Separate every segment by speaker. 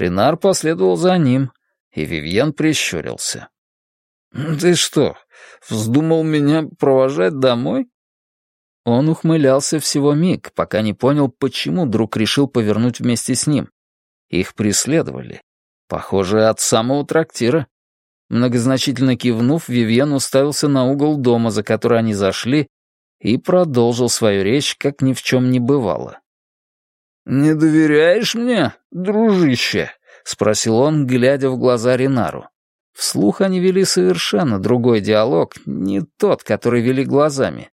Speaker 1: Ренар последовал за ним, и Вивьен прищурился. «Ты что, вздумал меня провожать домой?» Он ухмылялся всего миг, пока не понял, почему друг решил повернуть вместе с ним. Их преследовали. Похоже, от самого трактира. Многозначительно кивнув, Вивьен уставился на угол дома, за который они зашли, и продолжил свою речь, как ни в чем не бывало. «Не доверяешь мне, дружище?» — спросил он, глядя в глаза Ринару. Вслух они вели совершенно другой диалог, не тот, который вели глазами.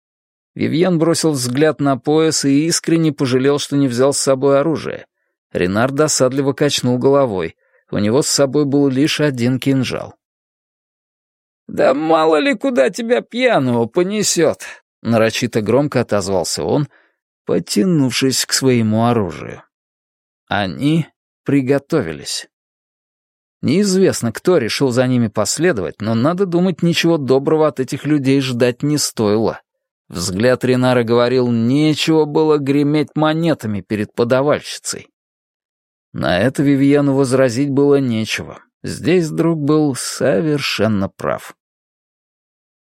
Speaker 1: Вивьен бросил взгляд на пояс и искренне пожалел, что не взял с собой оружие. Ренар досадливо качнул головой. У него с собой был лишь один кинжал. «Да мало ли куда тебя пьяного понесет!» Нарочито громко отозвался он, потянувшись к своему оружию. Они приготовились. Неизвестно, кто решил за ними последовать, но, надо думать, ничего доброго от этих людей ждать не стоило. Взгляд Ренара говорил, нечего было греметь монетами перед подавальщицей. На это Вивьену возразить было нечего. Здесь друг был совершенно прав.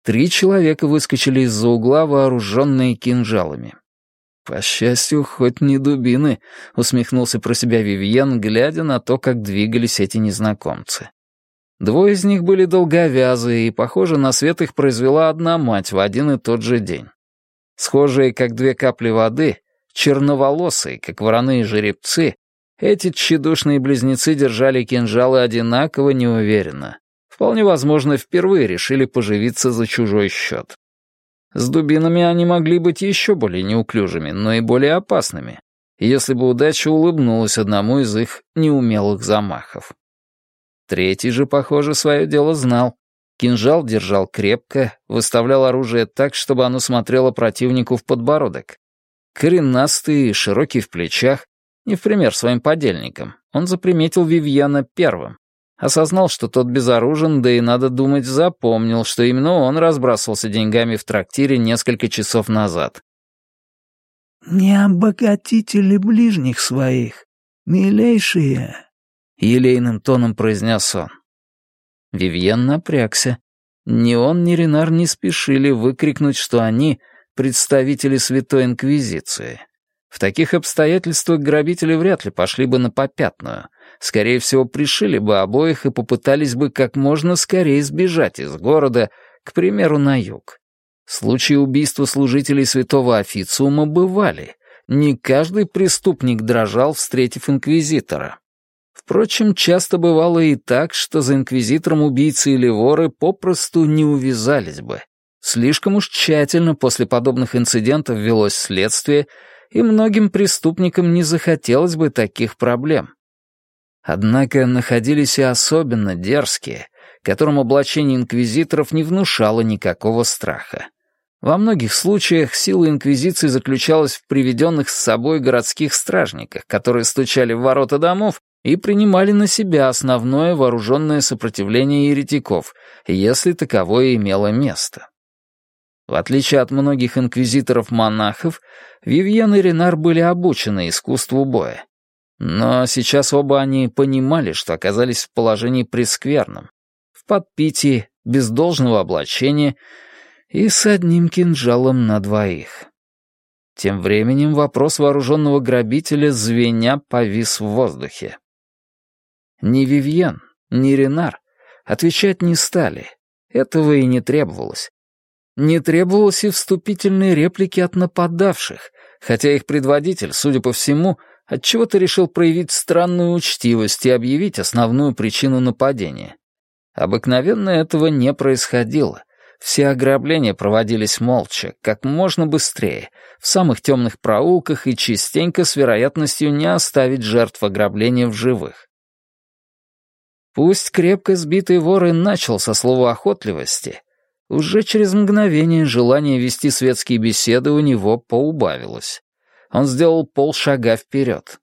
Speaker 1: Три человека выскочили из-за угла, вооруженные кинжалами. «По счастью, хоть не дубины», — усмехнулся про себя Вивьен, глядя на то, как двигались эти незнакомцы. Двое из них были долговязые, и, похоже, на свет их произвела одна мать в один и тот же день. Схожие, как две капли воды, черноволосые, как вороные жеребцы, эти тщедушные близнецы держали кинжалы одинаково неуверенно. Вполне возможно, впервые решили поживиться за чужой счет. С дубинами они могли быть еще более неуклюжими, но и более опасными, если бы удача улыбнулась одному из их неумелых замахов. Третий же, похоже, свое дело знал. Кинжал держал крепко, выставлял оружие так, чтобы оно смотрело противнику в подбородок. Коренастый, широкий в плечах, не в пример своим подельникам, он заприметил Вивьяна первым, Осознал, что тот безоружен, да и, надо думать, запомнил, что именно он разбрасывался деньгами в трактире несколько часов назад.
Speaker 2: «Не обогатите ли ближних своих, милейшие?» — елейным тоном произнес он.
Speaker 1: Вивьен напрягся. Ни он, ни Ренар не спешили выкрикнуть, что они — представители Святой Инквизиции. В таких обстоятельствах грабители вряд ли пошли бы на попятную — скорее всего, пришили бы обоих и попытались бы как можно скорее сбежать из города, к примеру, на юг. Случаи убийства служителей святого официума бывали. Не каждый преступник дрожал, встретив инквизитора. Впрочем, часто бывало и так, что за инквизитором убийцы или воры попросту не увязались бы. Слишком уж тщательно после подобных инцидентов велось следствие, и многим преступникам не захотелось бы таких проблем. Однако находились и особенно дерзкие, которым облачение инквизиторов не внушало никакого страха. Во многих случаях сила инквизиции заключалась в приведенных с собой городских стражниках, которые стучали в ворота домов и принимали на себя основное вооруженное сопротивление еретиков, если таковое имело место. В отличие от многих инквизиторов-монахов, Вивьен и Ренар были обучены искусству боя, но сейчас оба они понимали, что оказались в положении прескверном, в подпитии, без должного облачения и с одним кинжалом на двоих. Тем временем вопрос вооруженного грабителя звеня повис в воздухе. Ни Вивьен, ни Ренар отвечать не стали. Этого и не требовалось. Не требовалось и вступительной реплики от нападавших, хотя их предводитель, судя по всему, отчего-то решил проявить странную учтивость и объявить основную причину нападения. Обыкновенно этого не происходило. Все ограбления проводились молча, как можно быстрее, в самых темных проулках и частенько с вероятностью не оставить жертв ограбления в живых. Пусть крепко сбитый вор и начал со слова охотливости, уже через мгновение желание вести светские беседы у него поубавилось. Он сделал полшага вперед.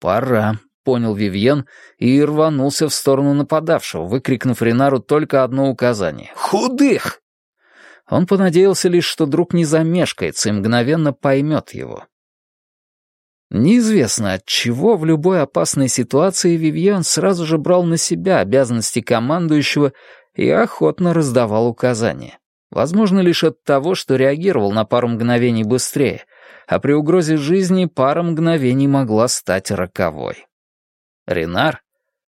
Speaker 1: «Пора», — понял Вивьен и рванулся в сторону нападавшего, выкрикнув Ренару только одно указание — «Худых!». Он понадеялся лишь, что друг не замешкается и мгновенно поймет его. Неизвестно от чего в любой опасной ситуации Вивьен сразу же брал на себя обязанности командующего и охотно раздавал указания. Возможно, лишь от того, что реагировал на пару мгновений быстрее, а при угрозе жизни пара мгновений могла стать роковой. Ренар,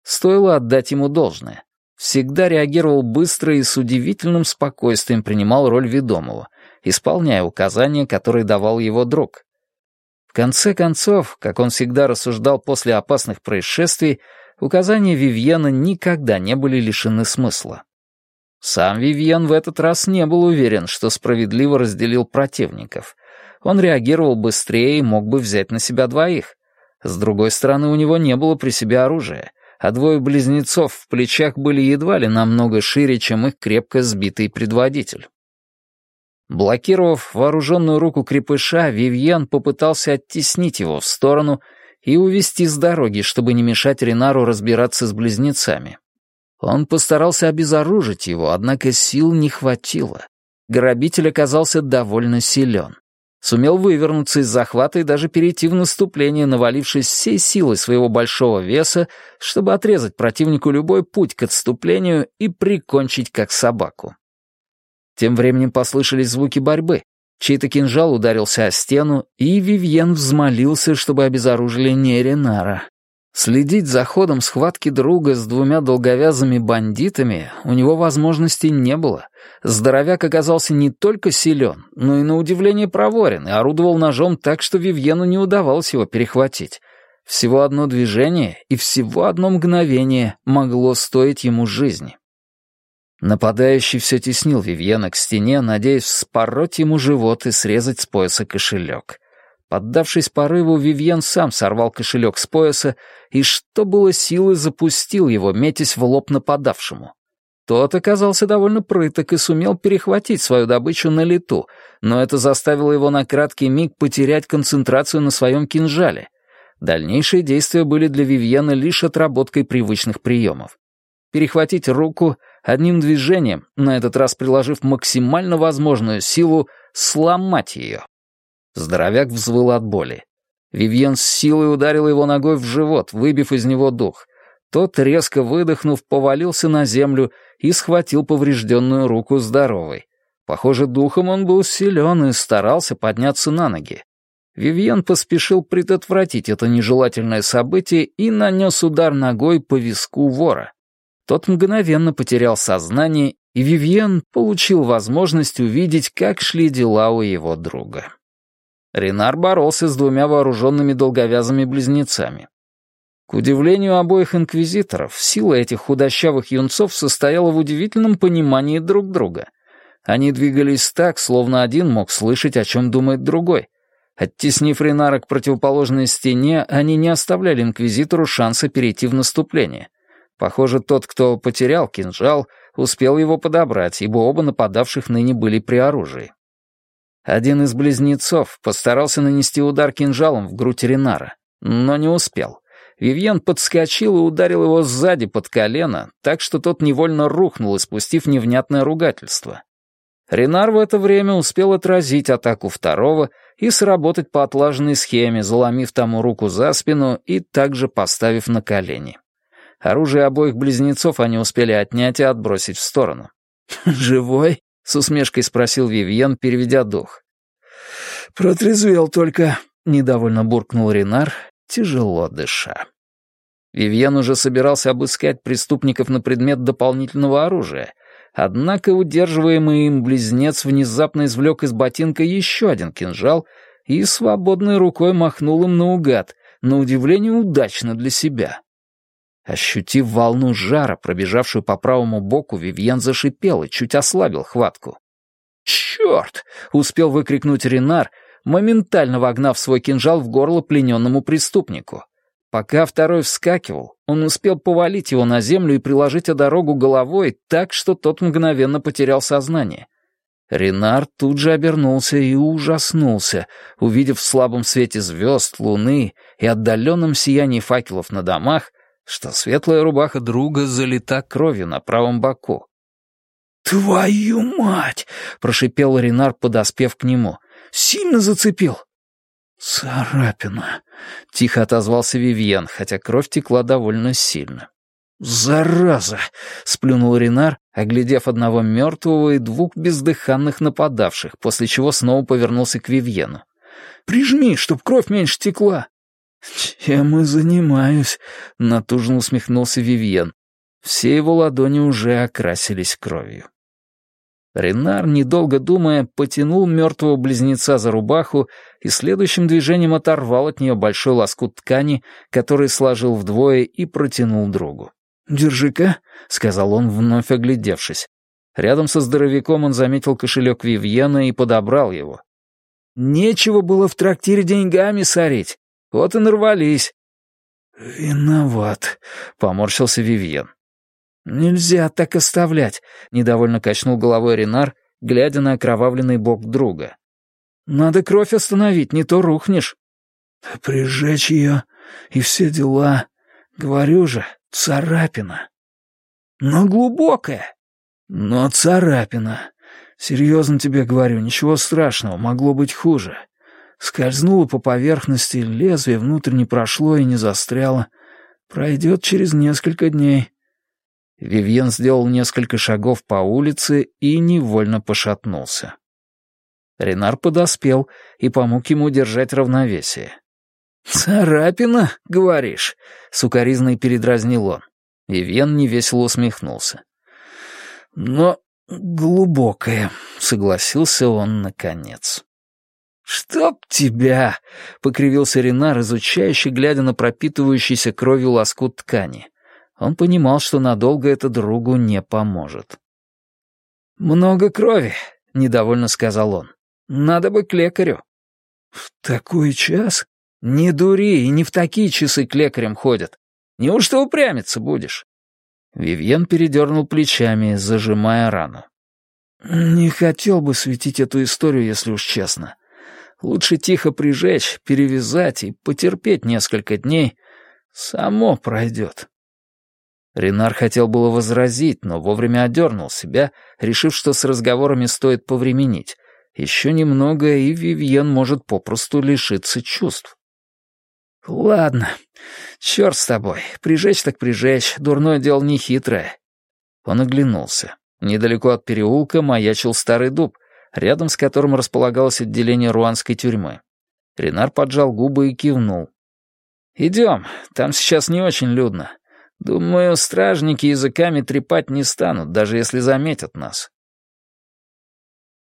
Speaker 1: стоило отдать ему должное, всегда реагировал быстро и с удивительным спокойствием принимал роль ведомого, исполняя указания, которые давал его друг. В конце концов, как он всегда рассуждал после опасных происшествий, указания Вивьена никогда не были лишены смысла. Сам Вивьен в этот раз не был уверен, что справедливо разделил противников. Он реагировал быстрее и мог бы взять на себя двоих. С другой стороны, у него не было при себе оружия, а двое близнецов в плечах были едва ли намного шире, чем их крепко сбитый предводитель. Блокировав вооруженную руку крепыша, Вивьен попытался оттеснить его в сторону и увести с дороги, чтобы не мешать Ренару разбираться с близнецами. Он постарался обезоружить его, однако сил не хватило. Грабитель оказался довольно силен. Сумел вывернуться из захвата и даже перейти в наступление, навалившись всей силой своего большого веса, чтобы отрезать противнику любой путь к отступлению и прикончить как собаку. Тем временем послышались звуки борьбы. Чей-то кинжал ударился о стену, и Вивьен взмолился, чтобы обезоружили не Ренара. Следить за ходом схватки друга с двумя долговязыми бандитами у него возможности не было. Здоровяк оказался не только силен, но и на удивление проворен и орудовал ножом так, что Вивьену не удавалось его перехватить. Всего одно движение и всего одно мгновение могло стоить ему жизни. Нападающий все теснил Вивьена к стене, надеясь вспороть ему живот и срезать с пояса кошелек. Поддавшись порыву, Вивьен сам сорвал кошелек с пояса и, что было силы, запустил его, метясь в лоб нападавшему. Тот оказался довольно прыток и сумел перехватить свою добычу на лету, но это заставило его на краткий миг потерять концентрацию на своем кинжале. Дальнейшие действия были для Вивьена лишь отработкой привычных приемов. Перехватить руку — одним движением, на этот раз приложив максимально возможную силу, сломать ее. Здоровяк взвыл от боли. Вивьен с силой ударил его ногой в живот, выбив из него дух. Тот, резко выдохнув, повалился на землю и схватил поврежденную руку здоровой. Похоже, духом он был силен и старался подняться на ноги. Вивьен поспешил предотвратить это нежелательное событие и нанес удар ногой по виску вора. Тот мгновенно потерял сознание, и Вивьен получил возможность увидеть, как шли дела у его друга. Ренар боролся с двумя вооруженными долговязыми близнецами. К удивлению обоих инквизиторов, сила этих худощавых юнцов состояла в удивительном понимании друг друга. Они двигались так, словно один мог слышать, о чем думает другой. Оттеснив Ренара к противоположной стене, они не оставляли инквизитору шанса перейти в наступление — Похоже, тот, кто потерял кинжал, успел его подобрать, ибо оба нападавших ныне были при оружии. Один из близнецов постарался нанести удар кинжалом в грудь Ренара, но не успел. Вивьен подскочил и ударил его сзади под колено, так что тот невольно рухнул, испустив невнятное ругательство. Ренар в это время успел отразить атаку второго и сработать по отлаженной схеме, заломив тому руку за спину и также поставив на колени. Оружие обоих близнецов они успели отнять и отбросить в сторону.
Speaker 2: «Живой?» — с усмешкой спросил Вивьен, переведя дух. «Протрезвел только», — недовольно буркнул Ренар, тяжело дыша.
Speaker 1: Вивьен уже собирался обыскать преступников на предмет дополнительного оружия, однако удерживаемый им близнец внезапно извлек из ботинка еще один кинжал и свободной рукой махнул им наугад, на удивление удачно для себя. Ощутив волну жара, пробежавшую по правому боку, Вивьен зашипел и чуть ослабил хватку. «Черт!» — успел выкрикнуть Ренар, моментально вогнав свой кинжал в горло плененному преступнику. Пока второй вскакивал, он успел повалить его на землю и приложить о дорогу головой так, что тот мгновенно потерял сознание. Ренар тут же обернулся и ужаснулся, увидев в слабом свете звезд, луны и отдаленном сиянии факелов на домах что светлая рубаха друга залита кровью на правом боку.
Speaker 2: «Твою мать!» — прошипел Ренар, подоспев к нему. «Сильно зацепил?» «Царапина», — тихо отозвался Вивьен, хотя кровь текла довольно сильно. «Зараза!» — сплюнул Ренар, оглядев одного мертвого и двух бездыханных нападавших, после чего снова повернулся к Вивьену. «Прижми, чтоб кровь меньше текла!» «Чем и занимаюсь», — натужно усмехнулся Вивьен. Все его ладони уже окрасились кровью. Ренар, недолго думая, потянул мертвого близнеца за рубаху и следующим движением оторвал от нее большой лоскут ткани, который сложил вдвое и протянул другу. «Держи-ка», — сказал он, вновь оглядевшись. Рядом со здоровяком он заметил кошелек Вивьена и подобрал его. «Нечего было в трактире деньгами сорить. Вот и нарвались». «Виноват», — поморщился Вивьен. «Нельзя так оставлять», — недовольно качнул головой Ренар, глядя на окровавленный бок друга. «Надо кровь остановить, не то рухнешь». «Прижечь ее и все дела. Говорю же, царапина». «Но глубокая». «Но царапина. Серьезно тебе говорю, ничего страшного, могло быть хуже. Скользнуло по поверхности, лезвие внутрь не прошло и не застряло. Пройдет через несколько дней». Вивьен сделал несколько шагов по улице и невольно пошатнулся. Ренар подоспел и помог ему держать равновесие. «Царапина, говоришь?» — сукоризной передразнил он. Вивьен невесело усмехнулся. «Но глубокая», — согласился он наконец. «Чтоб тебя!» — покривился Ренар, изучающий, глядя на пропитывающийся кровью лоскут ткани. Он понимал, что надолго это другу не поможет. «Много крови», — недовольно сказал он. «Надо бы к лекарю». «В такой час?» «Не дури, и не в такие часы к лекарям ходят. Неужто упрямиться будешь?» Вивьен передернул плечами, зажимая рану. «Не хотел бы светить эту историю, если уж честно. Лучше тихо прижечь, перевязать и потерпеть несколько дней. Само пройдет». Ренар хотел было возразить, но вовремя одернул себя, решив, что с разговорами стоит повременить. Еще немного, и Вивьен может попросту лишиться чувств. «Ладно, черт с тобой, прижечь так прижечь, дурное дело не хитрое». Он оглянулся. Недалеко от переулка маячил старый дуб, рядом с которым располагалось отделение руанской тюрьмы. Ренар поджал губы и кивнул. «Идем, там сейчас не очень людно. Думаю, стражники языками трепать не станут, даже если заметят нас.